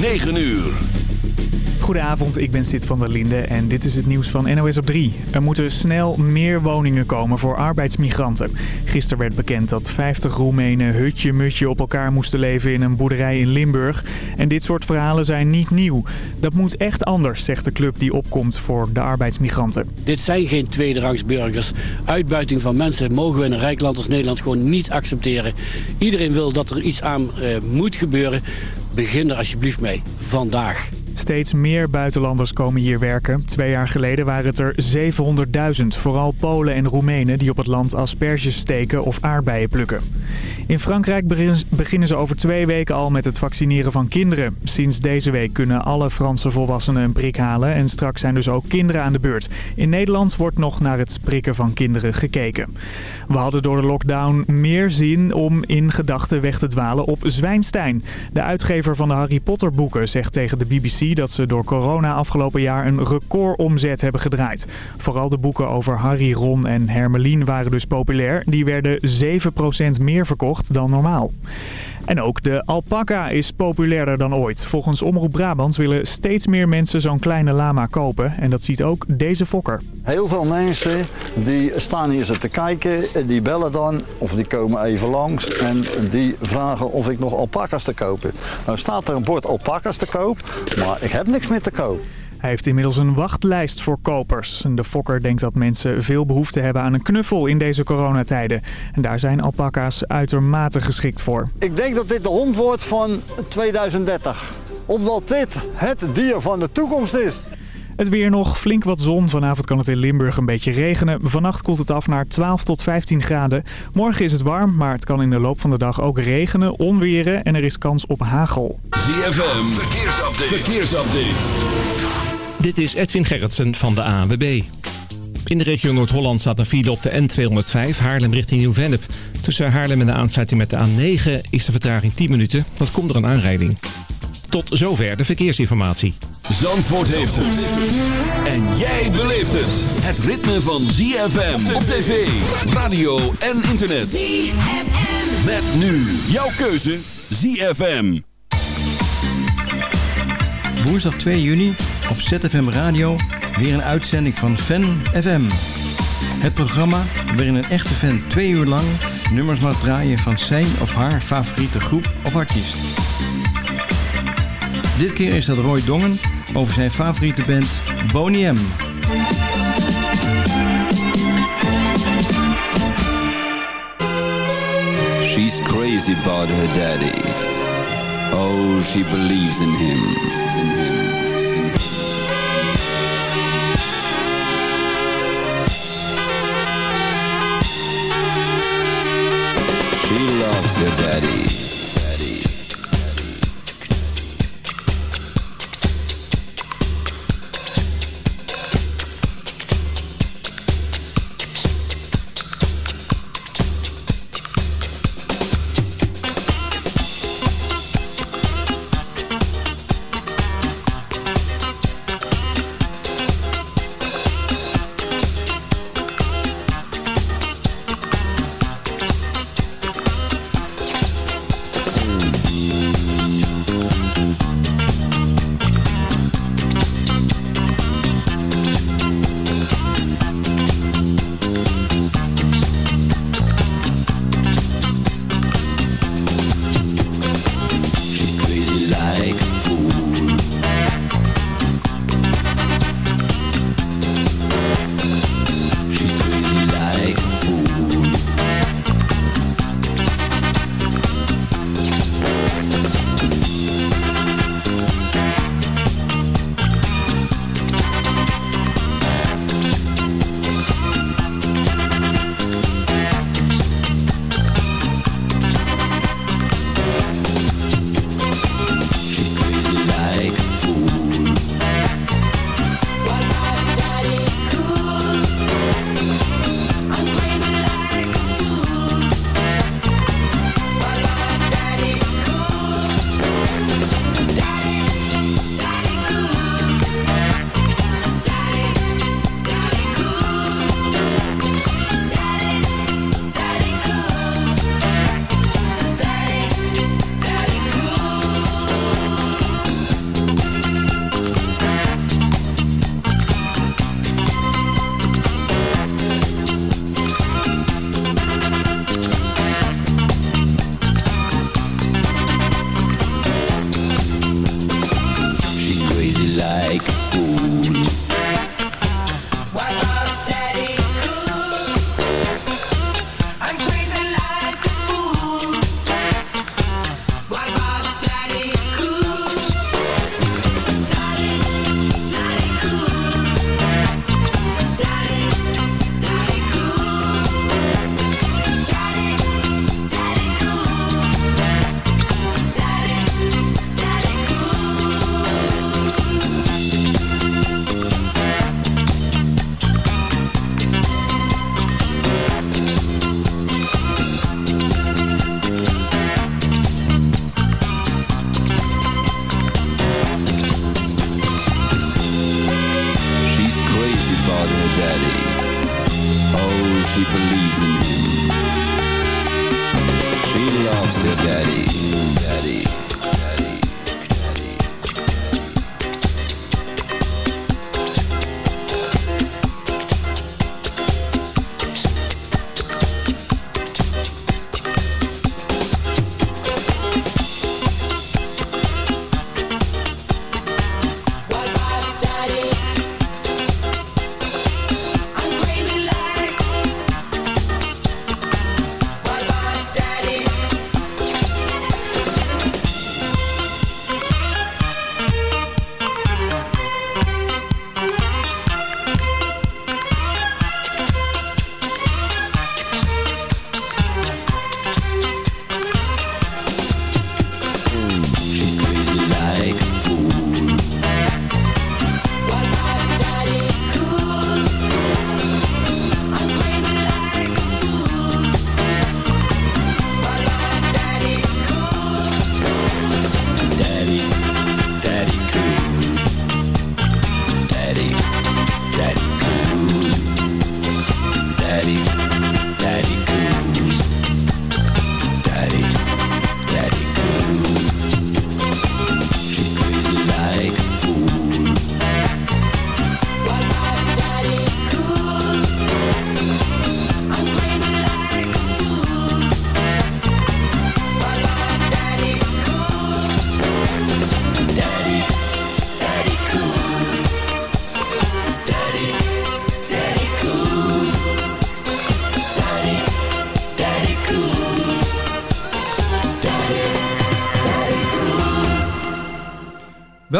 9 uur. Goedenavond, ik ben Sid van der Linde en dit is het nieuws van NOS op 3. Er moeten snel meer woningen komen voor arbeidsmigranten. Gisteren werd bekend dat 50 Roemenen hutje-mutje op elkaar moesten leven in een boerderij in Limburg. En dit soort verhalen zijn niet nieuw. Dat moet echt anders, zegt de club die opkomt voor de arbeidsmigranten. Dit zijn geen tweederangsburgers. Uitbuiting van mensen mogen we in een rijk land als Nederland gewoon niet accepteren. Iedereen wil dat er iets aan uh, moet gebeuren. Begin er alsjeblieft mee. Vandaag. Steeds meer buitenlanders komen hier werken. Twee jaar geleden waren het er 700.000. Vooral Polen en Roemenen die op het land asperges steken of aardbeien plukken. In Frankrijk beginnen ze over twee weken al met het vaccineren van kinderen. Sinds deze week kunnen alle Franse volwassenen een prik halen. En straks zijn dus ook kinderen aan de beurt. In Nederland wordt nog naar het prikken van kinderen gekeken. We hadden door de lockdown meer zin om in gedachten weg te dwalen op Zwijnstein. De uitgever van de Harry Potter boeken zegt tegen de BBC dat ze door corona afgelopen jaar een recordomzet hebben gedraaid. Vooral de boeken over Harry, Ron en Hermelien waren dus populair. Die werden 7% meer verkocht dan normaal. En ook de alpaca is populairder dan ooit. Volgens Omroep Brabant willen steeds meer mensen zo'n kleine lama kopen. En dat ziet ook deze fokker. Heel veel mensen die staan hier zo te kijken, die bellen dan of die komen even langs. En die vragen of ik nog alpaca's te kopen. Nou staat er een bord alpaca's te koop, maar ik heb niks meer te koop. Hij heeft inmiddels een wachtlijst voor kopers. De fokker denkt dat mensen veel behoefte hebben aan een knuffel in deze coronatijden. En daar zijn alpaca's uitermate geschikt voor. Ik denk dat dit de hond wordt van 2030. Omdat dit het dier van de toekomst is. Het weer nog, flink wat zon. Vanavond kan het in Limburg een beetje regenen. Vannacht koelt het af naar 12 tot 15 graden. Morgen is het warm, maar het kan in de loop van de dag ook regenen, onweren en er is kans op hagel. ZFM, verkeersupdate. verkeersupdate. Dit is Edwin Gerritsen van de ANWB. In de regio Noord-Holland staat een file op de N205 Haarlem richting Nieuw-Vennep. Tussen Haarlem en de aansluiting met de A9 is de vertraging 10 minuten. Dat komt door een aanrijding. Tot zover de verkeersinformatie. Zandvoort heeft het. En jij beleeft het. Het ritme van ZFM op tv, radio en internet. ZFM. Met nu jouw keuze ZFM. Woensdag 2 juni op ZFM Radio weer een uitzending van Fan FM. Het programma waarin een echte fan twee uur lang nummers mag draaien van zijn of haar favoriete groep of artiest. Dit keer is dat Roy Dongen over zijn favoriete band Boney M. She's crazy about her daddy. Oh, she believes in him. In him. daddy.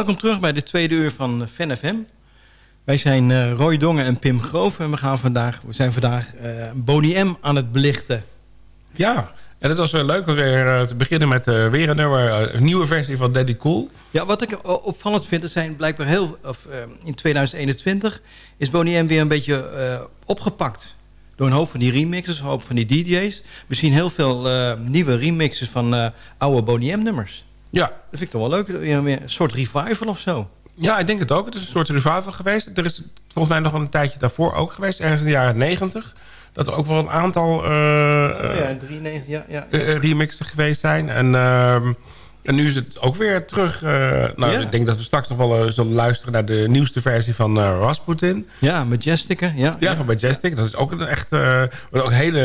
Welkom terug bij de tweede uur van Fan FM. Wij zijn uh, Roy Dongen en Pim Groof en we, gaan vandaag, we zijn vandaag uh, Boney M aan het belichten. Ja, en het was wel leuk om weer te beginnen met weer een nummer, een nieuwe versie van Daddy Cool. Ja, wat ik opvallend vind, het zijn blijkbaar heel, of, in 2021 is Boney M weer een beetje opgepakt. Door een hoop van die remixes, een hoop van die DJ's. Misschien heel veel nieuwe remixes van oude Boney M nummers. Ja. Dat vind ik toch wel leuk. Een soort revival of zo. Ja, ik denk het ook. Het is een soort revival geweest. Er is volgens mij nog een tijdje daarvoor ook geweest. Ergens in de jaren negentig. Dat er ook wel een aantal uh, oh ja, 93, ja, ja. Uh, remixen geweest zijn. En, uh, en nu is het ook weer terug. nou, ja. ik denk dat we straks nog wel zullen luisteren naar de nieuwste versie van Rasputin. Ja, Majestic, hè? Ja, ja, van Majestic. Dat is ook een echt ook een hele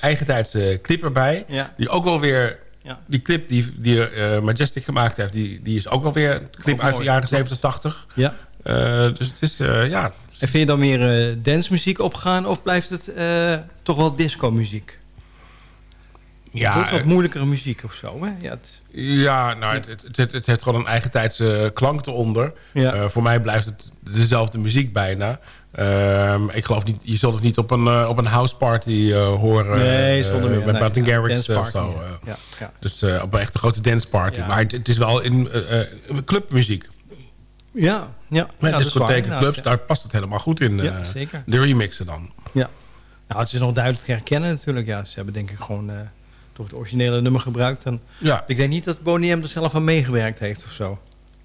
eigentijdse clip erbij. Ja. Die ook wel weer ja. Die clip die, die uh, Majestic gemaakt heeft, die, die is ook alweer een clip uit de jaren klopt. 70, 80. Ja. Uh, dus het is, uh, ja... En vind je dan meer dancemuziek opgaan of blijft het toch wel disco-muziek? Ja, het wordt wat moeilijkere muziek of zo, hè? Ja, het... ja nou, het, het, het, het, heeft gewoon een eigen tijdse klank eronder. Ja. voor mij blijft het dezelfde muziek bijna. Um, ik geloof niet, je zult het niet op een, uh, op een houseparty uh, horen. Nee, zonder meer. met Martin Garrix of zo. ja. Dus op een echte grote danceparty. Ja. Maar het, het, is wel in clubmuziek. Ja, ja. Met ja, discotheken, waar, clubs, ja. daar past het helemaal goed in. Ja, zeker. De remixen dan. Ja. Nou, het is nog duidelijk te herkennen natuurlijk. Ja, ze hebben denk ik gewoon toch het originele nummer gebruikt. En Ja. ik denk niet dat Boney M er zelf aan meegewerkt heeft of zo.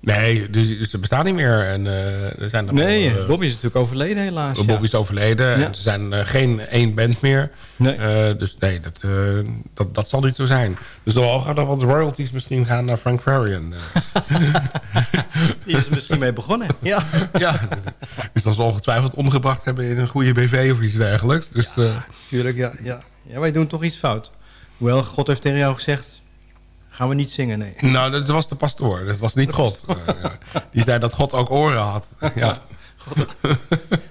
Nee, dus, ze bestaan niet meer. En, uh, er zijn er Nee, wel, uh, Bobby is natuurlijk overleden helaas. Bobby ja. is overleden. Ja. En ze zijn uh, geen één band meer. Nee. Dus nee, dat, dat, dat zal niet zo zijn. Dus dan gaan er wat royalties misschien gaan naar Frank Farian. Die is er misschien mee begonnen. Ja, ja dus, dus dat ze ongetwijfeld omgebracht hebben in een goede BV of iets dergelijks. Dus, ja, tuurlijk, ja, ja. ja, wij doen toch iets fout. Hoewel, God heeft tegen jou gezegd... Gaan we niet zingen, nee. Nou, dat was de pastoor. Dat was niet God. Uh, ja. Die zei dat God ook oren had. Ja. God,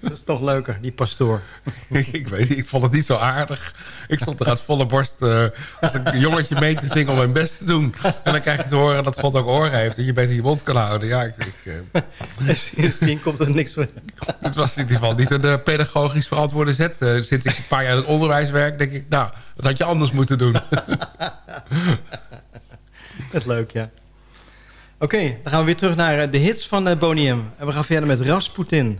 dat is toch leuker, die pastoor. ik weet niet, ik vond het niet zo aardig. Ik stond er uit volle borst uh, als een jongetje mee te zingen om mijn best te doen. En dan krijg je te horen dat God ook oren heeft. En je beter je mond kan houden. Ja, ik, ik, uh... Sindsdien komt er niks voor. Het was in ieder geval niet een uh, pedagogisch verantwoorde zet. zit ik een paar jaar in het onderwijs werk, denk ik... nou, dat had je anders moeten doen. Dat is leuk, ja. Oké, okay, dan gaan we weer terug naar de hits van uh, Boney M. En we gaan verder met Rasputin.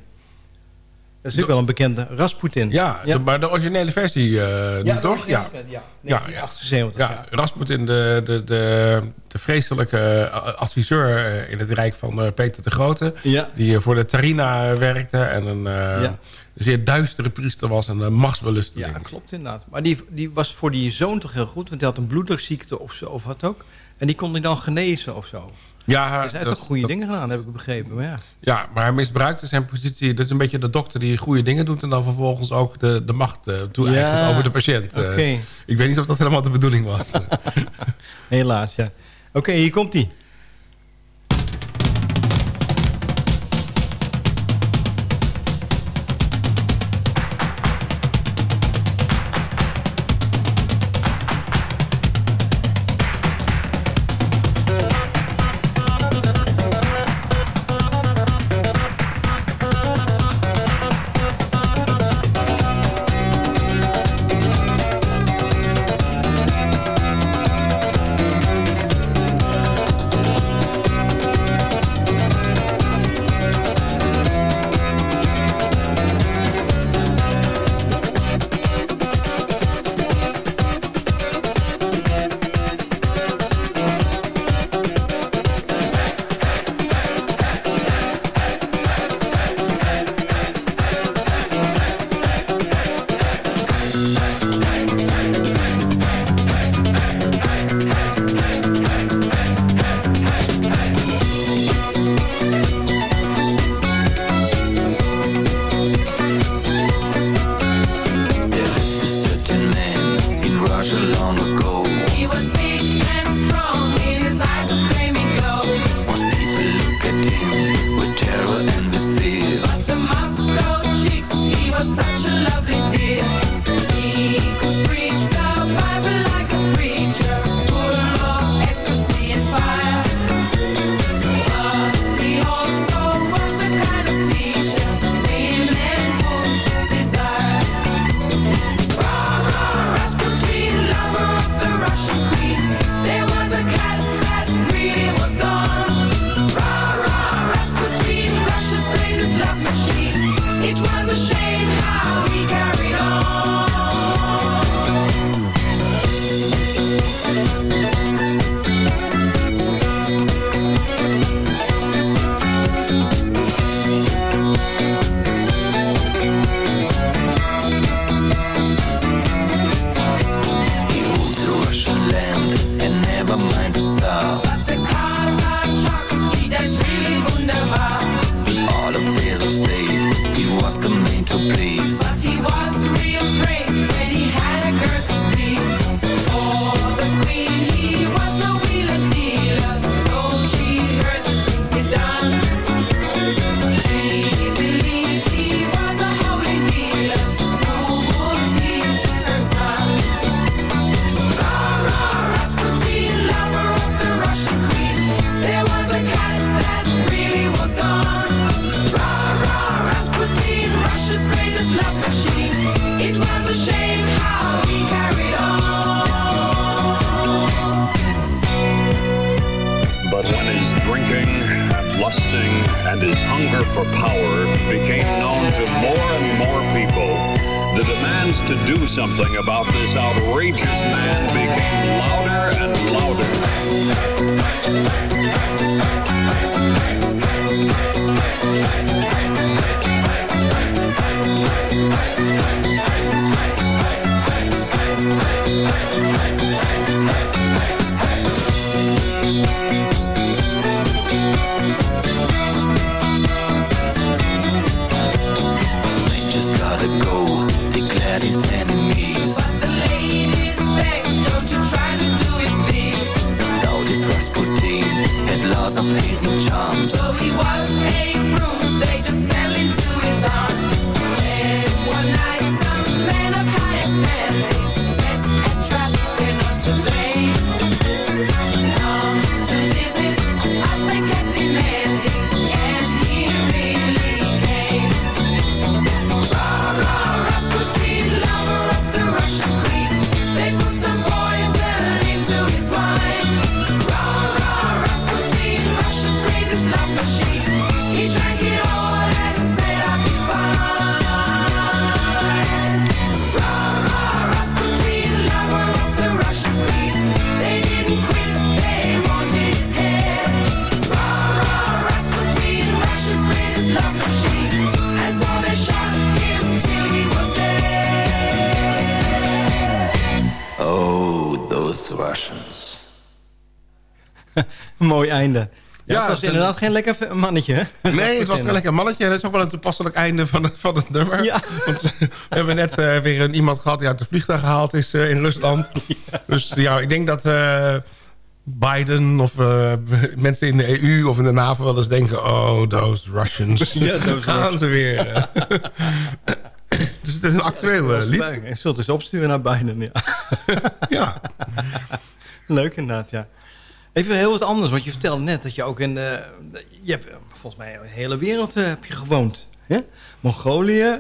Dat is ook wel een bekende Rasputin. Ja, ja. De, maar de originele versie uh, ja, nu toch? Ja, ja. 1978. Ja, ja. Rasputin, de, de, de, de vreselijke adviseur in het rijk van Peter de Grote. Ja. Die voor de Tarina werkte en een... Uh, een zeer duistere priester was en een machtsbelusteling. Ja, klopt inderdaad. Maar die, die was voor die zoon toch heel goed? Want hij had een bloeddrukziekte of, zo, of wat ook. En die kon hij dan genezen of zo. Ja, dus hij heeft ook goede dat, dingen gedaan, heb ik begrepen. Maar ja. ja, maar hij misbruikte zijn positie. Dat is een beetje de dokter die goede dingen doet... en dan vervolgens ook de, de macht uh, ja, over de patiënt. Uh, okay. Ik weet niet of dat helemaal de bedoeling was. Helaas, ja. Oké, okay, hier komt hij. Einde. Ja, Ja, het was het- inderdaad geen lekker mannetje? Nee, het was een lekker mannetje. En dat is ook wel een toepasselijk einde van het, van het nummer. Want we hebben net eh, weer een, iemand gehad die uit de vliegtuig gehaald is eh, in Rusland. Dus ja, ik denk dat eh, Biden of mensen in de EU of in de NAVO wel eens denken... Oh, those Russians. Ja, those Gaan Russians. ze weer. dus het is een actueel lied. Je zult eens opsturen naar Biden, ja. ja. Leuk inderdaad, ja. Even heel wat anders, want je vertelde net dat je ook in... eh, je hebt volgens mij de hele wereld eh, heb je gewoond. Hè? Mongolië,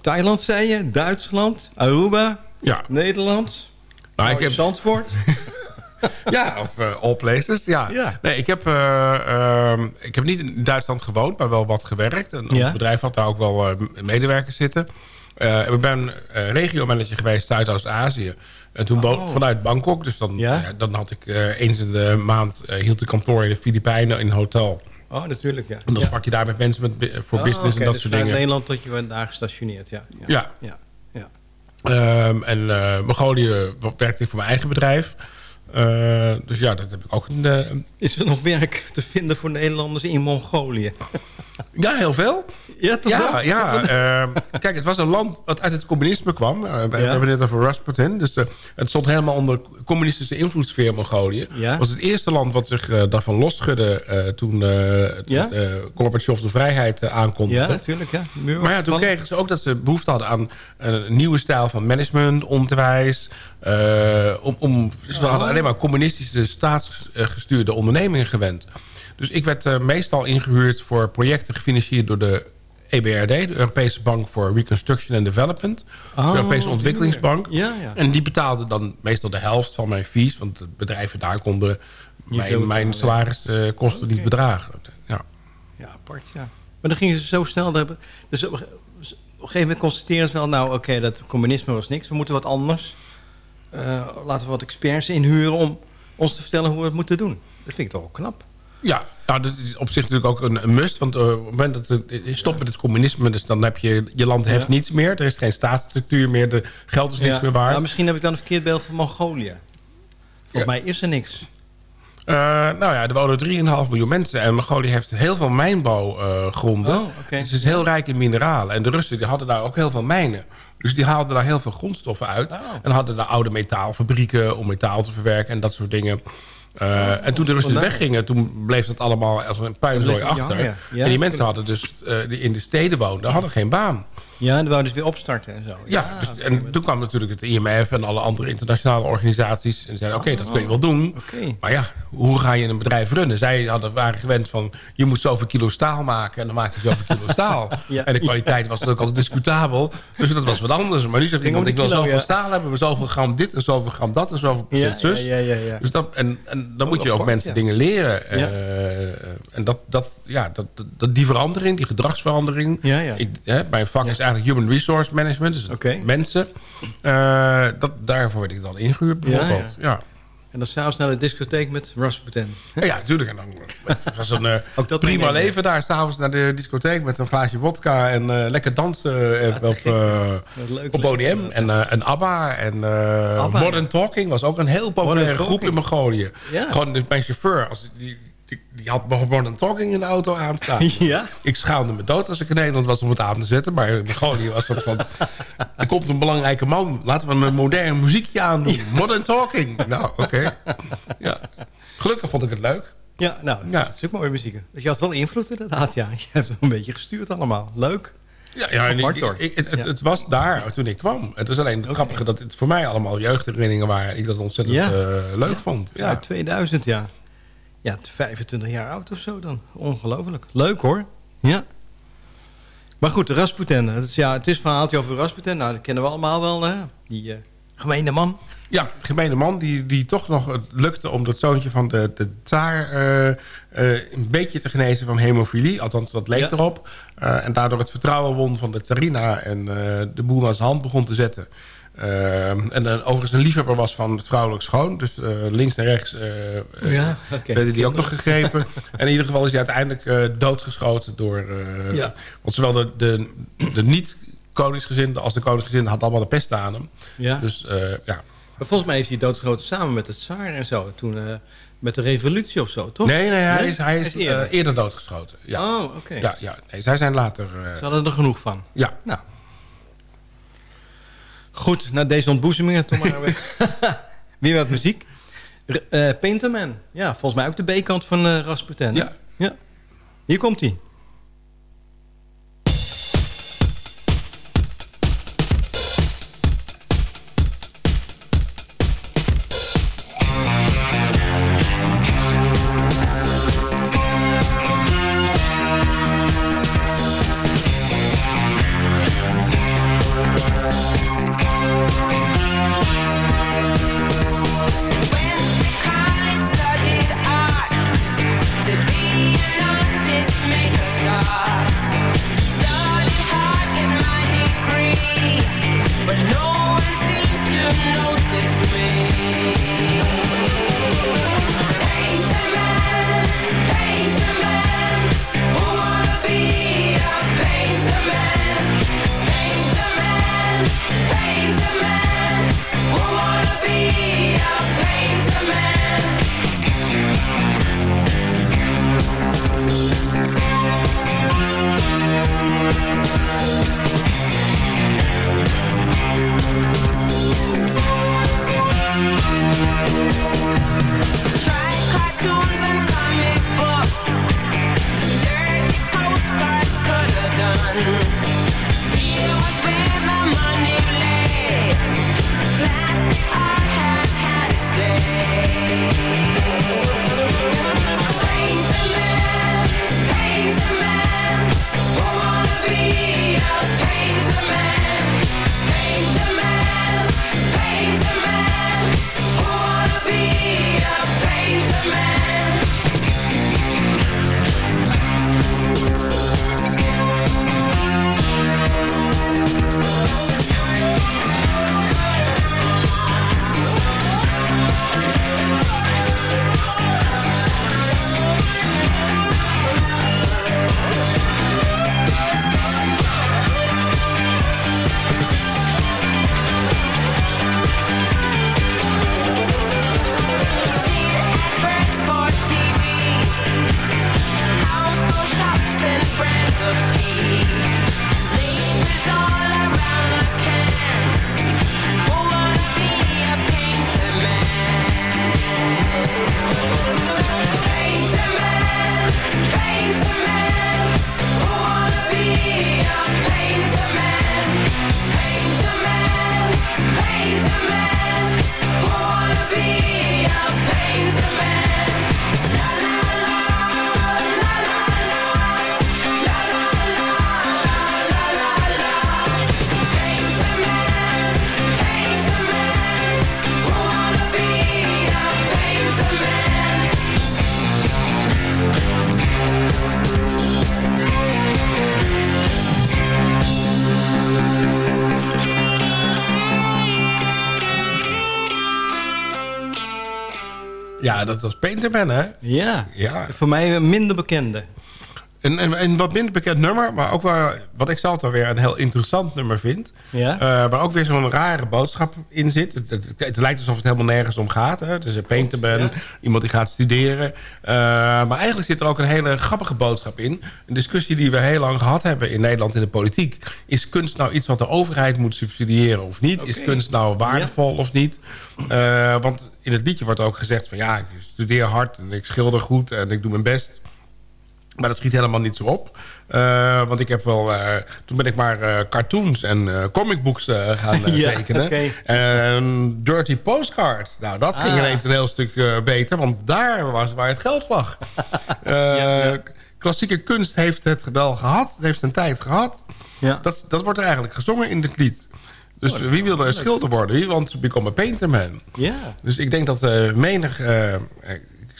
Thailand zei je, Duitsland, Aruba, ja. Nederland, Nou, ik heb- Zandvoort. Ja, of eh, all places. Ja. Ja. Nee, ik heb, eh, ehm, ik heb niet in Duitsland gewoond, maar wel wat gewerkt. En Ja. ons bedrijf had daar ook wel medewerkers zitten. Eh, ik ben uh, regiomanager geweest Zuidoost-Azië. En toen Oh. vanuit Bangkok. Dus dan, ja, dan had ik eh, eens in de maand hield ik kantoor in de Filipijnen in een hotel. Oh, natuurlijk, ja. En dan ja. sprak je daar met mensen met, voor Oh, business en dat dus soort dingen. Nederland dat je daar gestationeerd, ja. Ja. ja. ja. Ehm, en Mongolië werkte ik voor mijn eigen bedrijf. Dus ja, dat heb ik ook een... Is er nog werk te vinden voor Nederlanders in Mongolië? Ja, heel veel. Ja, toch Ja, wel? ja ehm, kijk, het was een land wat uit het communisme kwam. Eh, we, hebben het net over Rasputin. Dus eh, het stond helemaal onder communistische invloedssfeer Mongolië. Ja. Het was het eerste land wat zich eh, daarvan losschudde... eh, toen eh Ja? eh, Gorbachev de vrijheid eh, aankondigde. Ja, natuurlijk, ja. Muur Maar ja, toen kregen ze ook dat ze behoefte hadden aan een nieuwe stijl van management, onderwijs. eh, om, om, ze hadden alleen maar communistische staatsgestuurde ondernemingen gewend. Dus ik werd eh, meestal ingehuurd voor projecten gefinancierd door de EBRD, de Europese Bank voor Reconstruction and Development. Oh, de Europese die Ontwikkelingsbank. Ja, ja. En die betaalde dan meestal de helft van mijn fees. Want de bedrijven daar konden mijn, mijn salariskosten niet bedragen. Ja. Ja, apart, ja. Maar dan gingen ze zo snel... hebben. Dus op, een ge- op een gegeven moment constateren ze wel... nou, oké, dat communisme was niks. We moeten wat anders. Eh, laten we wat experts inhuren om ons te vertellen hoe we het moeten doen. Dat vind ik toch wel knap. Ja, nou, dat is op zich natuurlijk ook een, een must. Want eh, op het moment dat het je stopt met het communisme... dus dan heb je, je land heeft Ja. niets meer. Er is geen staatsstructuur meer. De geld is niks Ja. meer waard. Nou, misschien heb ik dan een verkeerd beeld van Mongolië. Volgens mij is er niks. Eh, nou ja, er wonen 3,5 miljoen mensen. En Mongolië heeft heel veel mijnbouwgronden. Oh. Dus het is heel rijk in mineralen. En de Russen die hadden daar ook heel veel mijnen. Dus die haalden daar heel veel grondstoffen uit. Oh. En hadden daar oude metaalfabrieken om metaal te verwerken en dat soort dingen. Eh, en toen de Russen weggingen, toen bleef dat allemaal als een puinzooi achter. ja. en die mensen hadden dus, eh, die in de steden woonden, hadden geen baan. Ja, en dan wouden ze weer opstarten en zo. Ja, dus, en toen kwam natuurlijk het IMF en alle andere internationale organisaties. En zeiden, oké, dat kun je wel doen. Maar ja, hoe ga je een bedrijf runnen? Zij hadden, waren gewend van, je moet zoveel kilo staal maken... en dan maak je zoveel kilo staal. Ja. En de kwaliteit was natuurlijk altijd discutabel. Dus dat was wat anders. Maar nu Ging om iemand, ik wil zoveel staal hebben... maar zoveel gram dit en zoveel gram dat en zoveel procent zus. ja, ja, ja, ja. Dus dat, en, en dan Oh, moet je ook mensen dingen leren. Ja. Eh, En dat, dat, ja, dat, dat, die verandering, die gedragsverandering... Ja, ja. Ik, hè, mijn vak is eigenlijk Human Resource Management. Dus mensen. Eh, dat, daarvoor werd ik dan ingehuurd bijvoorbeeld. Ja, Ja, En dan s'avonds naar de discotheek met Rasputin. ja. ja natuurlijk. En dan het was een eh, prima leven daar. S'avonds naar de discotheek met een glaasje vodka... en eh, lekker dansen eh, op, eh, leuk, op. ODM. En, eh, en ABBA en eh, ABBA, Modern. Talking was ook een heel populaire groep in. Mongolië. Gewoon de- mijn chauffeur, als die, die, die had Modern Talking in de auto aanstaan. Ja? Ik schaamde me dood als ik in Nederland was om het aan te zetten. Maar in Mongolië was dat van... er komt een belangrijke man. Laten we een modern muziekje aandoen. Modern Talking. Nou, oké. Ja. Gelukkig vond ik het leuk. Ja, nou, Ja. dat is ook mooie muziek. Dus je had wel invloed inderdaad, ja. Je hebt het een beetje gestuurd allemaal. Leuk. Ja, ja en ik- het, het, Ja. het was daar toen ik kwam. Het was alleen het grappige dat het voor mij allemaal jeugdherinneringen waren. Ik dat ontzettend Ja. eh, leuk vond. Ja. Uit 2000, ja. Ja, 25 jaar oud of zo dan. Ongelooflijk. Leuk hoor. Ja. Maar goed, Rasputin. Het is, ja, het is een verhaaltje over Rasputin. Nou, dat kennen we allemaal wel. Hè? Die eh gemeene man. Ja, gemene man die, die toch nog het lukte om dat zoontje van de, de tsaar eh, eh, een beetje te genezen van hemofilie. Althans, dat leek Ja. erop. En daardoor het vertrouwen won van de tsarina en de boel naar zijn hand begon te zetten. Eh, en dan overigens een liefhebber was van het vrouwelijk schoon. Dus eh, links en rechts eh, eh, Ja, werden die ook nog gegrepen. en in ieder geval is hij uiteindelijk eh, doodgeschoten door... eh, Ja. Want zowel de, de, de niet-koningsgezinde als de koningsgezinde hadden allemaal de pest aan hem. Ja. Dus eh, ja, Maar volgens mij is hij doodgeschoten samen met het Tsaar en zo. Toen eh, met de revolutie of zo, toch? Nee, nee, hij Nee? is, hij is eerder. eh, eerder doodgeschoten. Ja. Oh, oké. Ja, ja. Nee, zij zijn later... eh, Ze hadden er genoeg van. ja. Nou. Goed, na deze ontboezemingen toch maar weer. weer wat muziek. Painterman. Ja, volgens mij ook de B-kant van eh Rasputin. hè? Ja. ja. Hier komt hij. Ja, dat was Painterman, hè? Ja, Ja. voor mij een minder bekende. Een, een, een wat minder bekend nummer, maar ook wel, wat ik zelf dan weer een heel interessant nummer vind. Ja? Eh, waar ook weer zo'n rare boodschap in zit. Het, het, het lijkt alsof het helemaal nergens om gaat. Hè? Is een painterman, Ja. iemand die gaat studeren. Eh, maar eigenlijk zit er ook een hele grappige boodschap in. Een discussie die we heel lang gehad hebben in Nederland in de politiek. Is kunst nou iets wat de overheid moet subsidiëren of niet? Is kunst nou waardevol of niet? Eh, want in het liedje wordt ook gezegd van... ja, ik studeer hard en ik schilder goed en ik doe mijn best... Maar dat schiet helemaal niet zo op. Eh, want ik heb wel... eh, toen ben ik maar eh, cartoons en comicbooks gaan Ja, tekenen. En Dirty Postcards. Nou, dat ging Ah. ineens een heel stuk beter. Want daar was waar het geld lag. Ja. Klassieke kunst heeft het wel gehad. Het heeft een tijd gehad. Ja. Dat, dat wordt er eigenlijk gezongen in dit lied. Dus wie wilde een schilder worden? Wie want to become a painterman? Ja. Dus ik denk dat menig...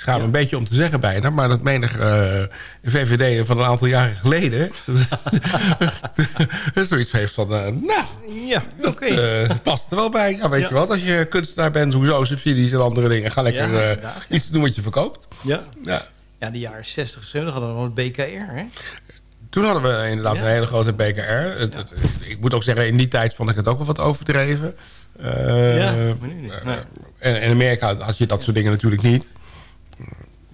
ik schaam me een beetje om te zeggen bijna... maar dat menig eh VVD van een aantal jaren geleden... zoiets heeft van... eh, nou, Ja, eh, past er wel bij. Ja, weet Ja. je wat, als je kunstenaar bent... hoezo subsidies en andere dingen... ga lekker iets doen wat je verkoopt. Ja. Ja. ja, de jaren 60, 70 hadden we nog het BKR, hè? Toen hadden we inderdaad een hele grote BKR. Het, het- ik moet ook zeggen, in die tijd vond ik het ook wel wat overdreven. Ja, maar nu niet. Nee. En in Amerika had je dat soort dingen natuurlijk niet.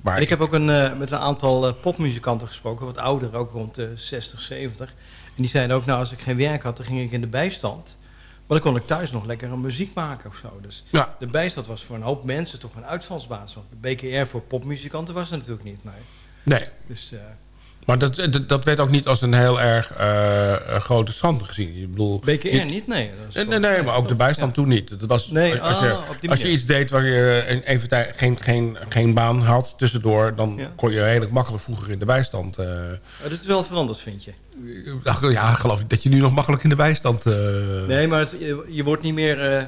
Maar En ik heb ook een, eh, met een aantal eh, popmuzikanten gesproken, wat ouder, ook rond de 60, 70. En die zeiden ook, nou, als ik geen werk had, dan ging ik in de bijstand. Maar dan kon ik thuis nog lekker een muziek maken of zo. Dus Ja. de bijstand was voor een hoop mensen toch een uitvalsbasis. Want de BKR voor popmuzikanten was er natuurlijk niet. Nee. Nee, Dus eh, maar dat, dat, dat werd ook niet als een heel erg eh, eh, grote schande gezien. Ik bedoel, BKR je- niet? Nee. dat Nee, nee, nee, maar ook de bijstand Ja. toen niet. Dat was, Nee, als, je, ah, als je iets deed waar je een- even tij- geen, geen, geen baan had tussendoor... dan Ja. kon je redelijk makkelijk vroeger in de bijstand... eh, Maar dit is wel veranderd, vind je? ja, geloof ik dat je nu nog makkelijk in de bijstand... eh, Nee, maar het- je, je wordt niet meer eh,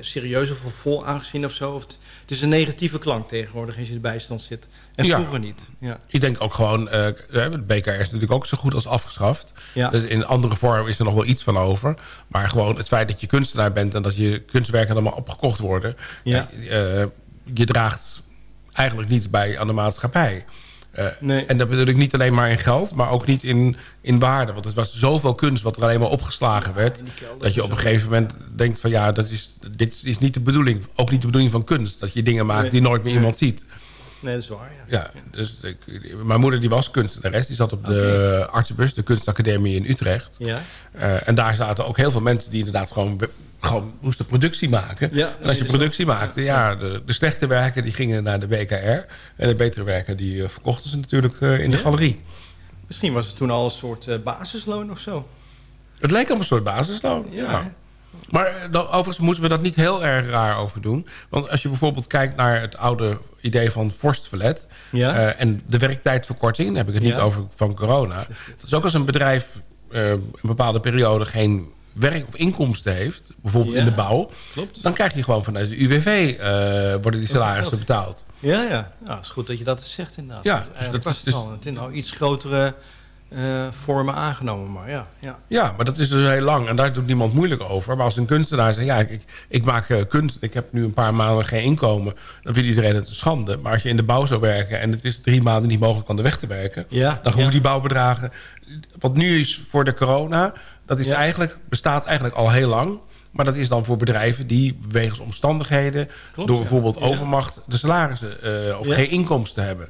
serieus of vol aangezien of zo. Of het, het is een negatieve klank tegenwoordig als je in de bijstand zit. En Ja. vroeger niet. Ja. Ik denk ook gewoon, eh het BKR is natuurlijk ook zo goed als afgeschaft. Ja. Dus in andere vorm is er nog wel iets van over. Maar gewoon het feit dat je kunstenaar bent en dat je kunstwerken allemaal opgekocht worden. Ja. eh, eh, je draagt eigenlijk niets bij aan de maatschappij. Eh, Nee. En dat bedoel ik niet alleen maar in geld, maar ook niet in, in waarde. Want er was zoveel kunst wat er alleen maar opgeslagen werd. Dat je op een gegeven moment denkt van ja, dat is, dit is niet de bedoeling. Ook niet de bedoeling van kunst. Dat je dingen maakt Nee. die nooit meer iemand ziet. Nee, dat is waar. Ja. Ja, dus ik, mijn moeder die was kunstenares. Die zat op de Artsebus, de kunstacademie in Utrecht. Ja. Eh, en daar zaten ook heel veel mensen die inderdaad gewoon, gewoon moesten productie maken. Ja, en als je productie maakte, ja, de, de slechte werken die gingen naar de BKR. En de betere werken die eh, verkochten ze natuurlijk eh, in de galerie. Misschien was het toen al een soort basisloon of zo. Het leek op een soort basisloon. Ja. Ja. Maar dan, overigens moeten we dat niet heel erg raar over doen. Want als je bijvoorbeeld kijkt naar het oude idee van vorstverlet... Ja. eh, en de werktijdverkorting, dan heb ik het niet over van corona. Dat is ook als een bedrijf eh, een bepaalde periode geen werk of inkomsten heeft... bijvoorbeeld Ja. in de bouw... Klopt. dan krijg je gewoon vanuit de UWV eh, worden die salarissen betaald. Ja, ja. ja, het is goed dat je dat zegt inderdaad. Ja, dus dat was is het dus- al. Het is nou iets grotere eh, vormen aangenomen, maar ja. ja. Ja, maar dat is dus heel lang en daar doet niemand moeilijk over. Maar als een kunstenaar zegt, ja, ik, ik, maak eh, kunst... ik heb nu een paar maanden geen inkomen... dan vindt iedereen het een schande. Maar als je in de bouw zou werken... en het is drie maanden niet mogelijk aan de weg te werken... Ja, dan hoeven ja. die bouwbedragen... wat nu is voor de corona... dat is Ja. eigenlijk, bestaat eigenlijk al heel lang... Maar dat is dan voor bedrijven die wegens omstandigheden... Klopt, door bijvoorbeeld overmacht de salarissen eh, of geen inkomsten hebben.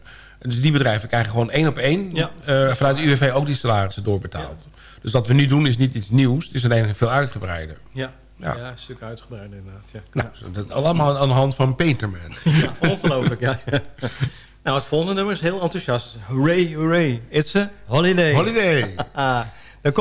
Dus die bedrijven krijgen gewoon één op één... Ja. eh, vanuit de UWV ook die salarissen doorbetaald. Dus wat we nu doen is niet iets nieuws. Het is alleen veel uitgebreider. Ja. Ja. Ja. een stuk uitgebreider inderdaad. Ja. Nou, dat allemaal aan de hand van Painterman. Ja, ongelooflijk, ja. Nou, het volgende nummer is heel enthousiast. Hooray, hooray. It's a holiday. Holiday. Ah, daar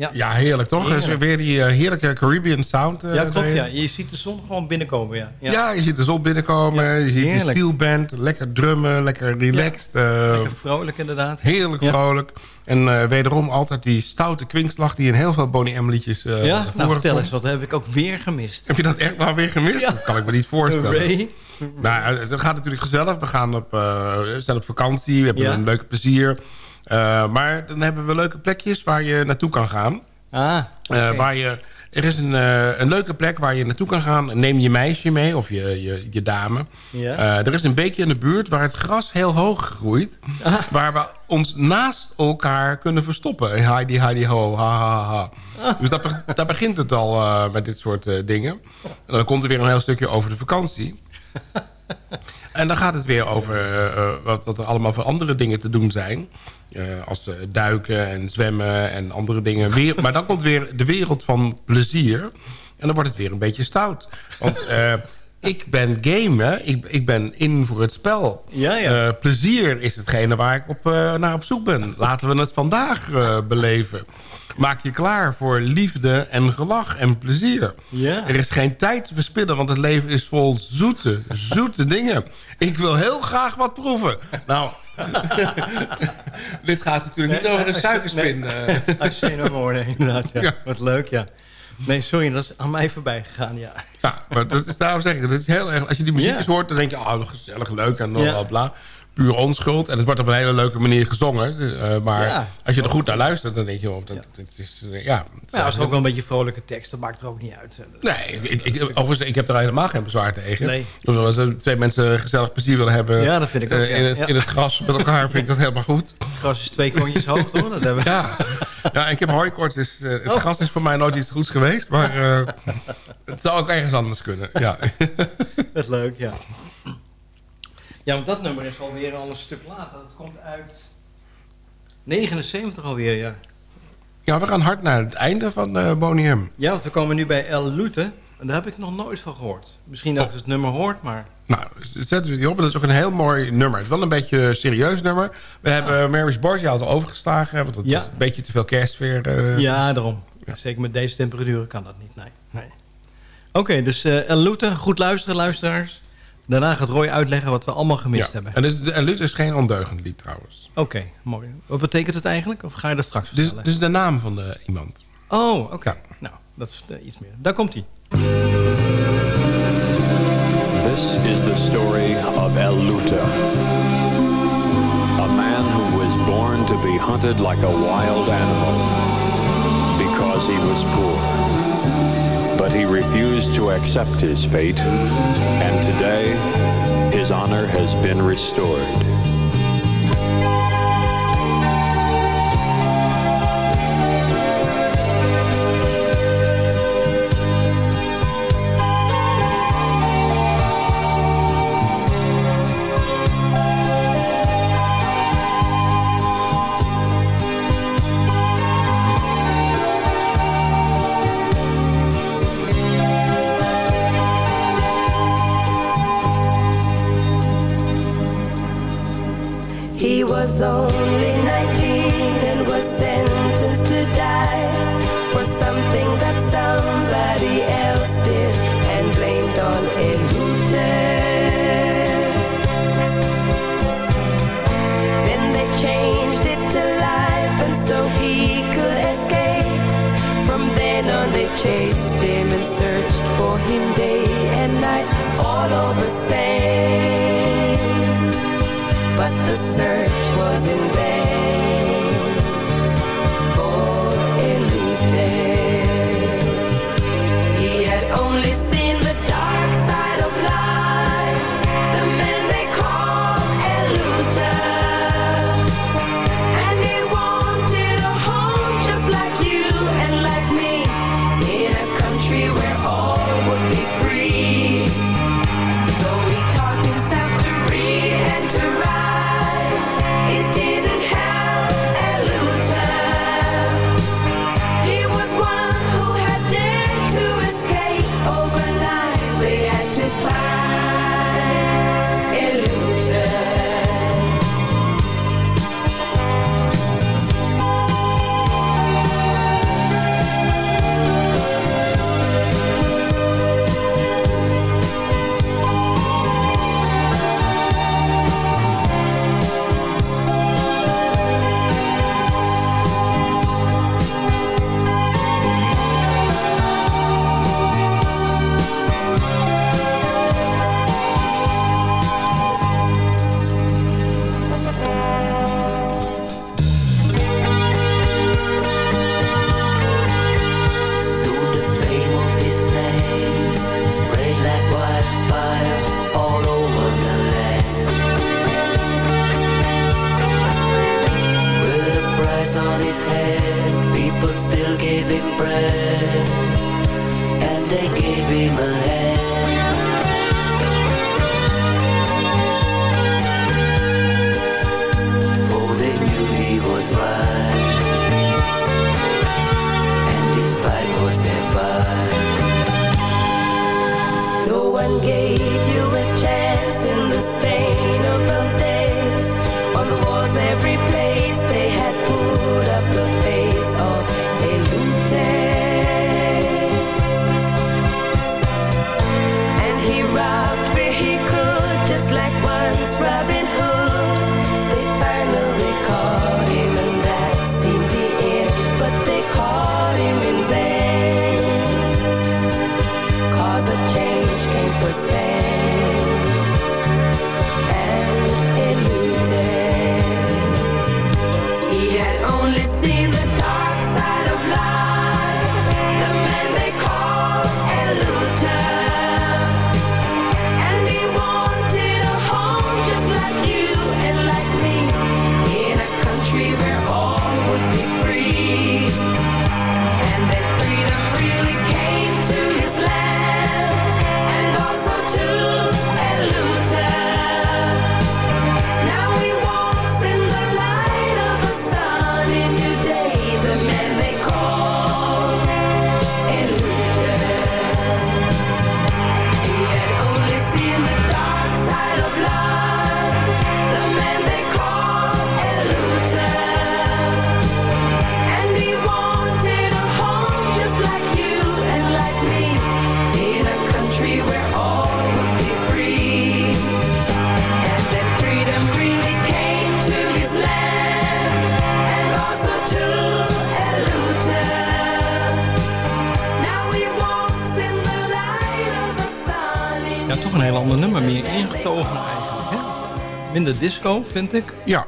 Ja, Ja, heerlijk toch? Is Heerlijk. weer die eh, heerlijke Caribbean sound. eh, ja klopt. erin. Ja. Je ziet de zon gewoon binnenkomen. Ja, Ja. je ziet de zon binnenkomen. je ziet die heerlijk. steelband. Lekker drummen. Lekker relaxed. eh, Lekker vrolijk inderdaad. Heerlijk vrolijk. En wederom altijd die stoute kwinkslag... die in heel veel Bonnie M liedjes ja, nou vertel komt. eens, wat heb ik ook weer gemist. Heb je dat echt nou weer gemist? Dat kan ik me niet voorstellen. Hooray. Nou, het gaat natuurlijk gezellig. We, gaan op, we zijn op vakantie. We hebben een leuke plezier. Eh, maar dan hebben we leuke plekjes waar je naartoe kan gaan. Ah, Eh, waar je, er is een, eh, een leuke plek waar je naartoe kan gaan. Neem je meisje mee of je, je, je dame. Ja. Er is een beekje in de buurt waar het gras heel hoog groeit. Ah. Waar we ons naast elkaar kunnen verstoppen. Heidi, heidi, ho, ha, ha, ha. Ah. Dus dat, be- daar begint het al met dit soort dingen. En dan komt er weer een heel stukje over de vakantie. En dan gaat het weer over eh, eh, wat, wat er allemaal voor andere dingen te doen zijn. Eh, als duiken en zwemmen en andere dingen. Weer, maar dan komt weer de wereld van plezier. En dan wordt het weer een beetje stout. Want ik ben gamen, ik, ik ben in voor het spel. Ja, ja. Plezier is hetgene waar ik op, naar op zoek ben. Laten we het vandaag beleven. Maak je klaar voor liefde en gelach en plezier. Ja. Er is geen tijd te verspillen, want het leven is vol zoete, zoete dingen. Ik wil heel graag wat proeven. Nou, dit gaat natuurlijk niet over een suikerspin. eh. Als je nog hoorde, inderdaad. Ja. Ja. Wat leuk, ja. Nee, sorry, dat is aan mij voorbij gegaan, ja. Ja, maar dat is, daarom zeg ik, dat is heel erg. Als je die muziekjes Ja. hoort, dan denk je, oh, gezellig, leuk en bla bla. Puur onschuld. En het wordt op een hele leuke manier gezongen. eh, maar Ja. als je er goed naar luistert, dan denk je, oh, dat, dat is, eh, ja. Maar als het ook wel een beetje vrolijke tekst, dat maakt er ook niet uit. Nee, ik, ik, overigens, ik heb er helemaal geen bezwaar tegen. Nee. Dus als twee mensen gezellig plezier willen hebben... Ja, dat vind ik ook, eh, ja. in, het, Ja. in het gras met elkaar vind ik dat helemaal goed. Het gras is twee kontjes hoog, toch? Dat hebben we. Ja, ja ik heb hooikoorts, dus eh, het Oh. gras is voor mij nooit iets goeds geweest. Maar eh, het zou ook ergens anders kunnen, ja. Dat is leuk, ja. Ja, want dat nummer is alweer al een stuk later. Dat komt uit 79 alweer, ja. Ja, we gaan hard naar het einde van uh, Bonium. Ja, want we komen nu bij El Lute. En daar heb ik nog nooit van gehoord. Misschien dat je het nummer hoort, maar... Nou, zetten we die op. Dat is ook een heel mooi nummer. Het is wel een beetje een serieus nummer. We hebben Mary's Borgia al overgeslagen. Want dat Ja. is een beetje te veel kerstsfeer. eh. Ja, daarom. Zeker met deze temperaturen kan dat niet, nee. nee. Oké, dus eh El Lute, goed luisteren, luisteraars. Daarna gaat Roy uitleggen wat we allemaal gemist Ja. hebben. En, dus, en Luther is geen ondeugend lied trouwens. Oké, mooi. Wat betekent het eigenlijk? Of ga je dat straks Dit is, vertellen? dit is de naam van de, iemand. Oh, oké. Nou, dat is eh, iets meer. Daar komt hij. This is the story of El Luta. A man who was born to be hunted like a wild animal because he was poor. But he refused to accept his fate, and today his honor has been restored. He it's Robin Hood. Ander nummer. Meer ingetogen eigenlijk. Hè? Minder disco, vind ik. Ja.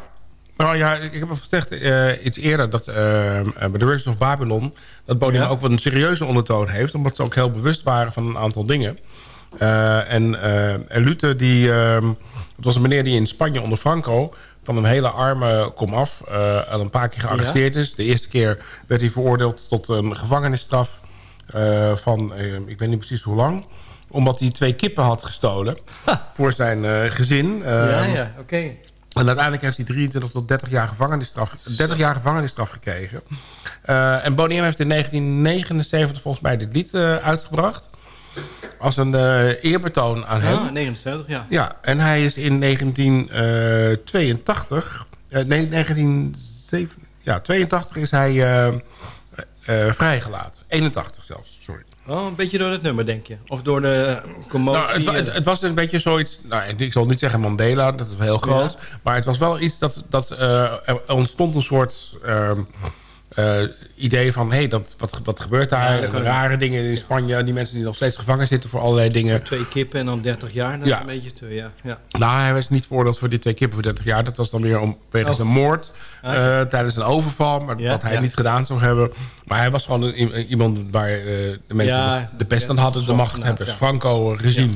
Nou ja, ik heb al gezegd eh, iets eerder dat eh, bij The Rivers of Babylon... dat podium Ja. ook wel een serieuze ondertoon heeft... omdat ze ook heel bewust waren van een aantal dingen. Eh, en, eh en Luther, die, ehm, het was een meneer die in Spanje onder Franco... van een hele arme komaf eh al een paar keer gearresteerd is. De eerste keer werd hij veroordeeld tot een gevangenisstraf... eh, van, eh, ik weet niet precies hoe lang... omdat hij twee kippen had gestolen voor zijn eh, gezin. ja, Ehm, ja, oké. en uiteindelijk heeft hij 23 tot 30 jaar gevangenisstraf, 30 jaar gevangenisstraf gekregen. Eh, en Boney M heeft in 1979 volgens mij dit lied eh, uitgebracht. Als een eerbetoon aan hem. Ah, 79, ja. Ja, en hij is in 1982... eh, nee, 1987... Ja, 82 is hij vrijgelaten. 81 zelfs, sorry. Oh, een beetje door het nummer, denk je? Of door de commotie? Nou, het, wa- het, het was een beetje zoiets... Nou, ik zal niet zeggen Mandela, dat is wel heel groot. Maar het was wel iets dat... dat eh, er ontstond een soort... ehm, eh, idee van... hé, dat wat, wat gebeurt daar? Ja, rare dingen in Spanje. Die mensen die nog steeds gevangen zitten voor allerlei dingen. Twee kippen en dan 30 jaar. Dat Ja. is een beetje te, ja. ja. Nou, hij was niet veroordeeld voor die twee kippen voor 30 jaar. Dat was dan weer om, wegens Oh. een moord Ah. eh, tijdens een overval. Maar Ja, dat hij niet gedaan zou hebben. Maar hij was gewoon een, iemand waar eh, de mensen de, de pest aan hadden. De machthebbers. Franco regime.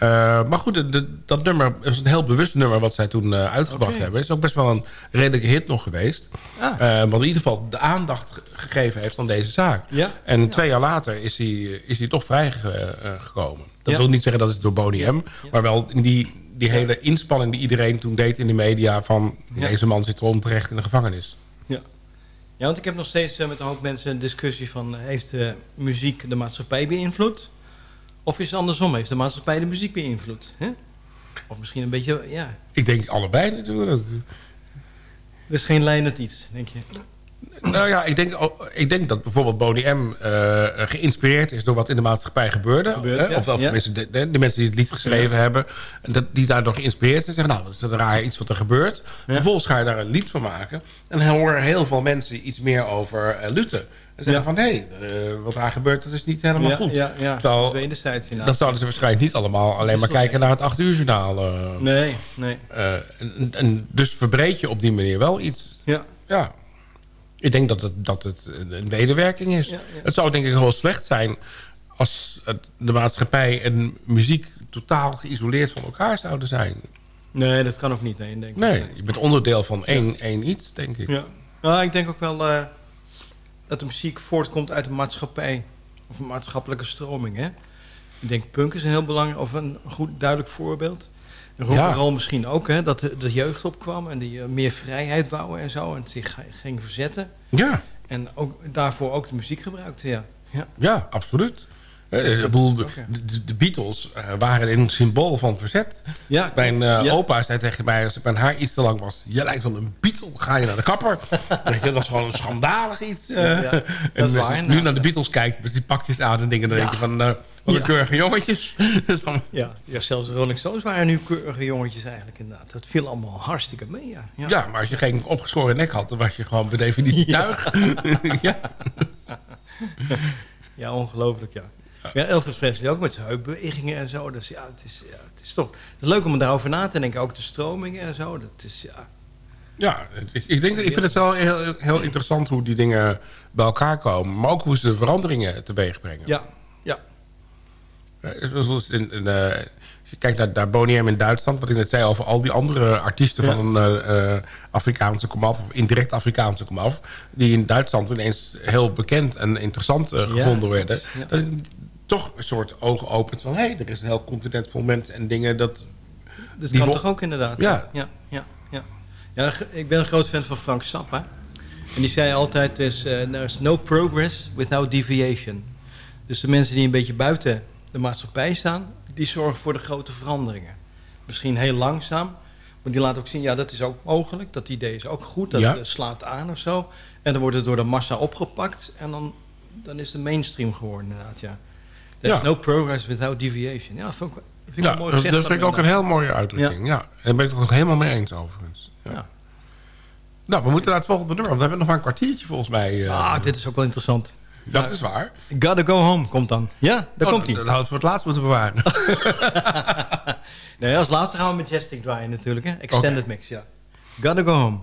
Eh, maar goed, de- de- dat nummer is een heel bewust nummer wat zij toen eh, uitgebracht hebben. Is ook best wel een redelijke hit nog geweest. Ah. Eh, wat in ieder geval de aandacht ge- gegeven heeft aan deze zaak. Ja. En twee jaar later is hij, is hij toch vrijgekomen. Dat Ja. wil niet zeggen dat het door Boney M. Maar wel in die, die hele inspanning die iedereen toen deed in de media... van deze man zit onterecht in de gevangenis. Ja. ja, want ik heb nog steeds met een hoop mensen een discussie van... heeft de muziek de maatschappij beïnvloed? Of is het andersom? Heeft de maatschappij de muziek beïnvloed? Hè? Of misschien een beetje, ja... Ik denk allebei natuurlijk. Er is geen lijn uit iets, denk je? Nou ja, ik denk, ik denk dat bijvoorbeeld Boney M. eh, geïnspireerd is door wat in de maatschappij gebeurde. Gebeurt, hè? ja. Of, Ja. de, de, de mensen die het lied geschreven hebben. En dat, die daardoor geïnspireerd zijn. Zeggen, nou, dat is een raar iets wat er gebeurt. Vervolgens ga je daar een lied van maken. En dan horen heel veel mensen iets meer over eh Luther. En zeggen van, hé, eh, wat daar gebeurt, dat is niet helemaal ja, goed. Ja, ja. Dat zouden ze waarschijnlijk niet allemaal alleen maar kijken naar het acht uur journaal. Nee, nee. En, en dus verbreed je op die manier wel iets. Ja. Ja. Ik denk dat het, dat het een wederwerking is. Ja, ja. Het zou denk ik wel slecht zijn... als de maatschappij en muziek totaal geïsoleerd van elkaar zouden zijn. Nee, dat kan ook niet, nee, denk ik. Nee, je bent onderdeel van één, één iets, denk ik. Ja. Nou, ik denk ook wel eh, dat de muziek voortkomt uit de maatschappij. Of een maatschappelijke stroming, hè? Ik denk punk is een heel belangrijk, of een goed duidelijk voorbeeld. Rock'n'roll misschien ook, hè? Dat de, de jeugd opkwam en die eh, meer vrijheid wou en zo. En zich ging verzetten. Ja, En ook, daarvoor ook de muziek gebruikte, ja. ja. ja absoluut. Eh, ik bedoel, is de, Beatles eh, waren een symbool van verzet. Ja, Mijn eh, ja. opa zei tegen mij, als mijn haar iets te lang was... je lijkt wel een Beatle, ga je naar de kapper. Dat was gewoon een schandalig iets. eh. Ja, en als je nu naar de Beatles kijkt, met die pakjes aan en dingen... dan denk je van, een Ja. keurige jongetjes. Dus dan- Ja, ja, zelfs de Rolling Stones waren nu keurige jongetjes eigenlijk inderdaad. Dat viel allemaal hartstikke mee, ja. ja. ja. maar als je geen opgeschoren nek had... dan was je gewoon per definitie tuig. ja. Ja, ongelooflijk, ja. Ja, Elvis Presley ook met zijn heupbewegingen en zo. Dus ja, het is, ja, het is toch het is leuk om daarover na te denken. Ook de stromingen en zo. Dat is, ja... Ja, ik, ik, denk, ik vind het wel heel, heel interessant hoe die dingen bij elkaar komen. Maar ook hoe ze veranderingen teweeg brengen. Ja, in, in, eh, als je kijkt naar, naar Boney M in Duitsland... wat ik net zei over al die andere artiesten Ja. van een eh, eh, Afrikaanse komaf... of indirect Afrikaanse komaf... die in Duitsland ineens heel bekend en interessant eh, gevonden werden. Ja. Dat toch een soort ogen opent van... hé, hey, er is een heel continent vol mensen en dingen... dat Dat kan toch ook inderdaad? Ja. Ja, ja, ja. ik ben een groot fan van Frank Zappa. En die zei altijd, there's, eh, there's no progress without deviation. Dus de mensen die een beetje buiten de maatschappij staan... die zorgen voor de grote veranderingen. Misschien heel langzaam, maar die laten ook zien... ja, dat is ook mogelijk, dat idee is ook goed, dat Ja. eh, slaat aan of zo. En dan wordt het door de massa opgepakt... en dan, dan is het mainstream geworden inderdaad, ja. There's Ja. no progress without deviation. Ja, vind ik, wel- vind ik ja, wel mooi dat, gezegd dat vind ik ook een heel mooie uitdrukking. Ja. En daar ben ik het ook helemaal mee eens overigens. Ja. Ja. Nou, we moeten naar het volgende nummer. Want we hebben nog maar een kwartiertje volgens mij. eh. Ah, dit is ook wel interessant. Dat is waar. Gotta go home komt dan. Ja, daar Oh, komt hij. Dat we voor het laatst moeten bewaren. Nee, als laatste gaan we Majestic draaien natuurlijk. Hè? Extended mix, ja. Gotta go home.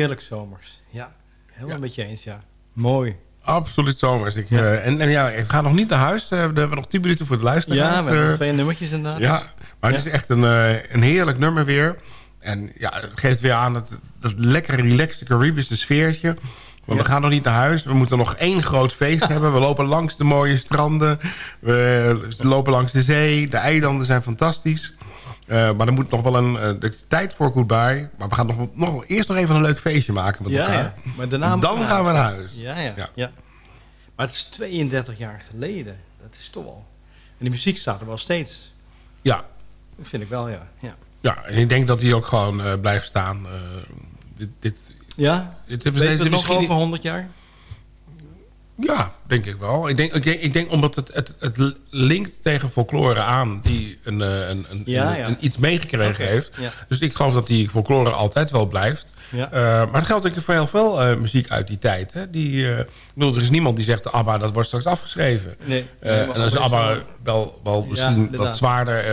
Heerlijk zomers. Ja, helemaal met je eens, ja. Mooi. Absoluut zomers. Ik, eh, en, en ja, ik ga nog niet naar huis. Eh, we hebben nog 10 minuten voor de luisteraars. Ja, we hebben Eh, twee nummertjes inderdaad. Ja, maar het is echt een, een heerlijk nummer weer. En ja, het geeft weer aan dat, dat lekkere, relaxte Caribische sfeertje. Want we gaan nog niet naar huis. We moeten nog één groot feest hebben. We lopen langs de mooie stranden. We lopen langs de zee. De eilanden zijn fantastisch. Eh, maar er moet nog wel een eh, is tijd voor goodbye. Maar we gaan nog, nog, wel- eerst nog even een leuk feestje maken met Ja, elkaar. ja. Maar daarna dan gaan we naar huis. Ja, ja, Ja. ja. Maar het is 32 jaar geleden. Dat is toch wel... En die muziek staat er wel steeds. Ja, Dat vind ik wel, ja. Ja, ja en ik denk dat die ook gewoon eh, blijft staan. Dit, dit, ja? dit hebben ze het nog misschien over 100 jaar? Ja, denk ik wel. Ik denk, ik denk, ik denk omdat het, het, het linkt tegen folklore aan... die een, eh, een, een, Ja, een- ja. een iets meegekregen heeft. ja. Dus ik geloof dat die folklore altijd wel blijft. Eh, maar het geldt ook voor heel veel eh, muziek uit die tijd. Hè? Die, ik bedoel, er is niemand die zegt... ABBA, dat wordt straks afgeschreven. Nee. En dan is ABBA wel- wel, misschien wat zwaarder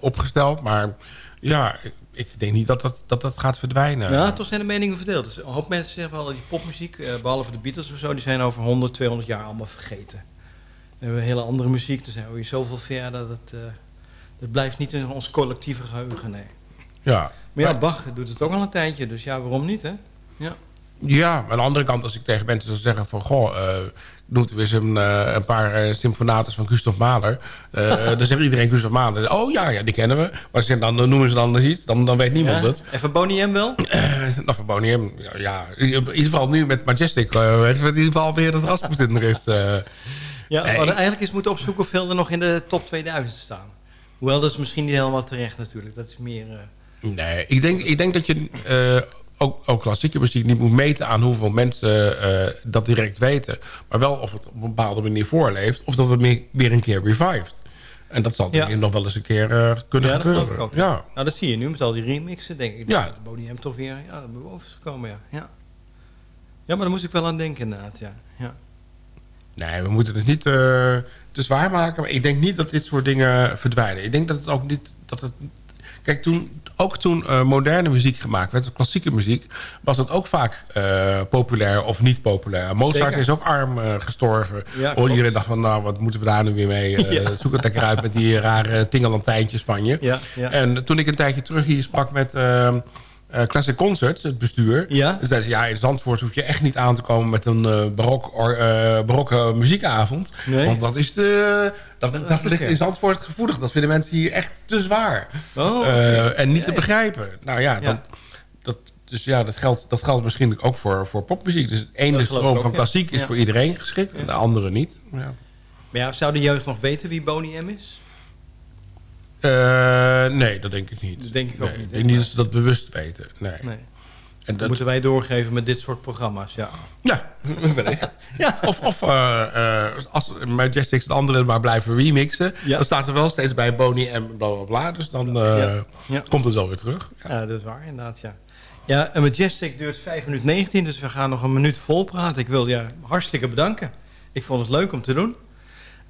opgesteld. Maar ja, ik, denk niet dat dat, dat, dat gaat verdwijnen. Ja, toch zijn de meningen verdeeld. Dus een hoop mensen zeggen wel dat die popmuziek, eh, behalve de Beatles of zo, die zijn over 100, 200 jaar allemaal vergeten. Dan hebben we hele andere muziek, dan zijn we weer zoveel verder. Dat, het, eh, dat blijft niet in ons collectieve geheugen, nee. ja. Maar ja, Bach doet het ook al een tijdje, dus ja, waarom niet, hè? Ja. Ja, maar aan de andere kant, als ik tegen mensen zou zeggen van... goh, eh noemt weer een, eh, een paar eh, symfonates van Gustav Mahler. eh, dan zegt iedereen Gustav Mahler. Oh ja, ja, die kennen we. Maar ze, dan, noemen ze dan iets, dan, dan weet niemand Ja? het. Even Boney M wel? Nou, van Boney M, ja, in ieder geval nu met Majestic... we in ieder geval weer dat Rasputin er is. Ja, we hadden eigenlijk eens moeten opzoeken hoeveel er nog in de top 2000 staan. Hoewel, dat is misschien niet helemaal terecht natuurlijk. Dat is meer... Nee, ik denk, ik denk dat je ook, ook klassieke muziek niet moet meten aan hoeveel mensen eh, dat direct weten. Maar wel of het op een bepaalde manier voorleeft. Of dat het meer, weer een keer revived. En dat zal Ja. nog wel eens een keer eh, kunnen ja, dat gebeuren. ook. Ja. Nou, dat zie je nu met al die remixen, denk ik. Ja. Dat Boney M toch weer ja, boven is gekomen, ja. ja. Ja, maar daar moest ik wel aan denken inderdaad, ja. ja. Nee, we moeten het niet eh, te zwaar maken. Maar ik denk niet dat dit soort dingen verdwijnen. Ik denk dat het ook niet... Dat het, kijk, toen, ook toen eh, moderne muziek gemaakt werd, klassieke muziek... was het ook vaak eh, populair of niet populair. Mozart Zeker. is ook arm eh, gestorven. Ja, iedereen dacht van, nou, wat moeten we daar nu weer mee? Ja. Zoek het lekker uit met die rare tingelantijntjes van je. Ja, ja. En toen ik een tijdje terug hier sprak met... eh, Classic Concerts, het bestuur. Ja. Dus zeiden ze, ja, in Zandvoort hoef je echt niet aan te komen met een eh, barok, or- eh, barokke muziekavond. Nee. Want dat is de. Dat, ligt in Zandvoort gevoelig. Dat vinden mensen hier echt te zwaar. Oh, en niet Ja, te begrijpen. Nou ja, Ja. Dan, dat, dus ja, dat geldt, dat geldt misschien ook voor, voor popmuziek. Dus de ene stroom ook, van klassiek is voor iedereen geschikt en de andere niet. Ja. Maar ja, zou de jeugd nog weten wie Boney M is? Eh, nee, dat denk ik niet. Dat denk ik ook Nee, niet, Ik denk niet dat ze dat bewust weten. Nee. Nee. En Dat moeten wij doorgeven met dit soort programma's, ja. Ja, wellicht. Of, of eh, eh, als Majestics en anderen maar blijven remixen... Ja. dan staat er wel steeds bij Boney en bla bla bla. Dus dan Ja. Ja. komt het wel weer terug. Ja, dat is waar, inderdaad, ja. Ja, een Majestic duurt 5 minuten 19, dus we gaan nog een minuut vol praten. Ik wil je hartstikke bedanken. Ik vond het leuk om te doen.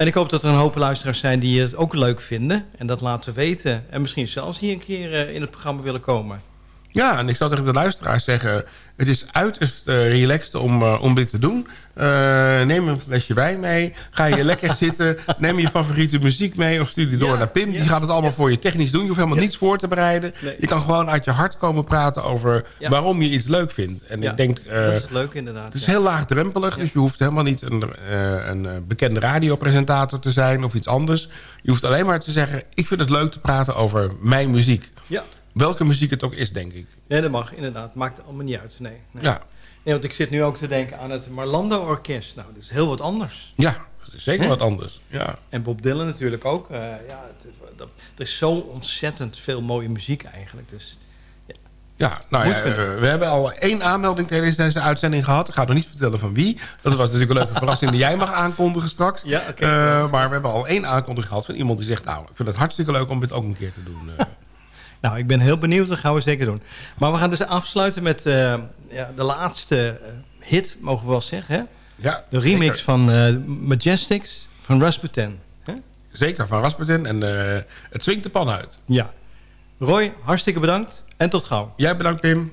En ik hoop dat er een hoop luisteraars zijn die het ook leuk vinden. En dat laten weten. En misschien zelfs hier een keer eh, in het programma willen komen. Ja, en ik zou tegen de luisteraars zeggen... het is uiterst eh, relaxed om, eh, om dit te doen. Eh, neem een flesje wijn mee. Ga je lekker zitten. Neem je favoriete muziek mee. Of stuur die door naar Pim. Die gaat het allemaal voor je technisch doen. Je hoeft helemaal niets voor te bereiden. Nee. Je kan gewoon uit je hart komen praten over... Waarom je iets leuk vindt. En ik denk... eh, dat is het leuke inderdaad. Het is heel laagdrempelig, dus je hoeft helemaal niet een, eh, een eh, bekende radiopresentator te zijn of iets anders. Je hoeft alleen maar te zeggen, ik vind het leuk te praten over mijn muziek. Ja. Welke muziek het ook is, denk ik. Nee, dat mag inderdaad. Maakt allemaal niet uit. Nee, nee. Ja, Nee, want ik zit nu ook te denken aan het Marlando Orkest. Nou, dat is heel wat anders. ja dat is zeker wat anders. Ja. En Bob Dylan natuurlijk ook. Eh, ja, het, is- dat, er is zo ontzettend veel mooie muziek eigenlijk. Dus Ja, nou Moet ja, kunnen. eh, we hebben al één aanmelding tijdens deze uitzending gehad. Ik ga nog niet vertellen van wie. Dat was natuurlijk een leuke verrassing die jij mag aankondigen straks. Ja, oké. Eh, maar we hebben al één aankondiging gehad van iemand die zegt... nou, ik vind het hartstikke leuk om dit ook een keer te doen. eh. Nou, ik ben heel benieuwd. Dat gaan we zeker doen. Maar we gaan dus afsluiten met eh, ja, de laatste eh, hit, mogen we wel zeggen. Hè? ja, De remix zeker. van eh, Majestics van Rasputin. Hè? Zeker, van Rasputin. En het swingt de pan uit. Ja. Roy, hartstikke bedankt. En tot gauw. Jij bedankt, Pim.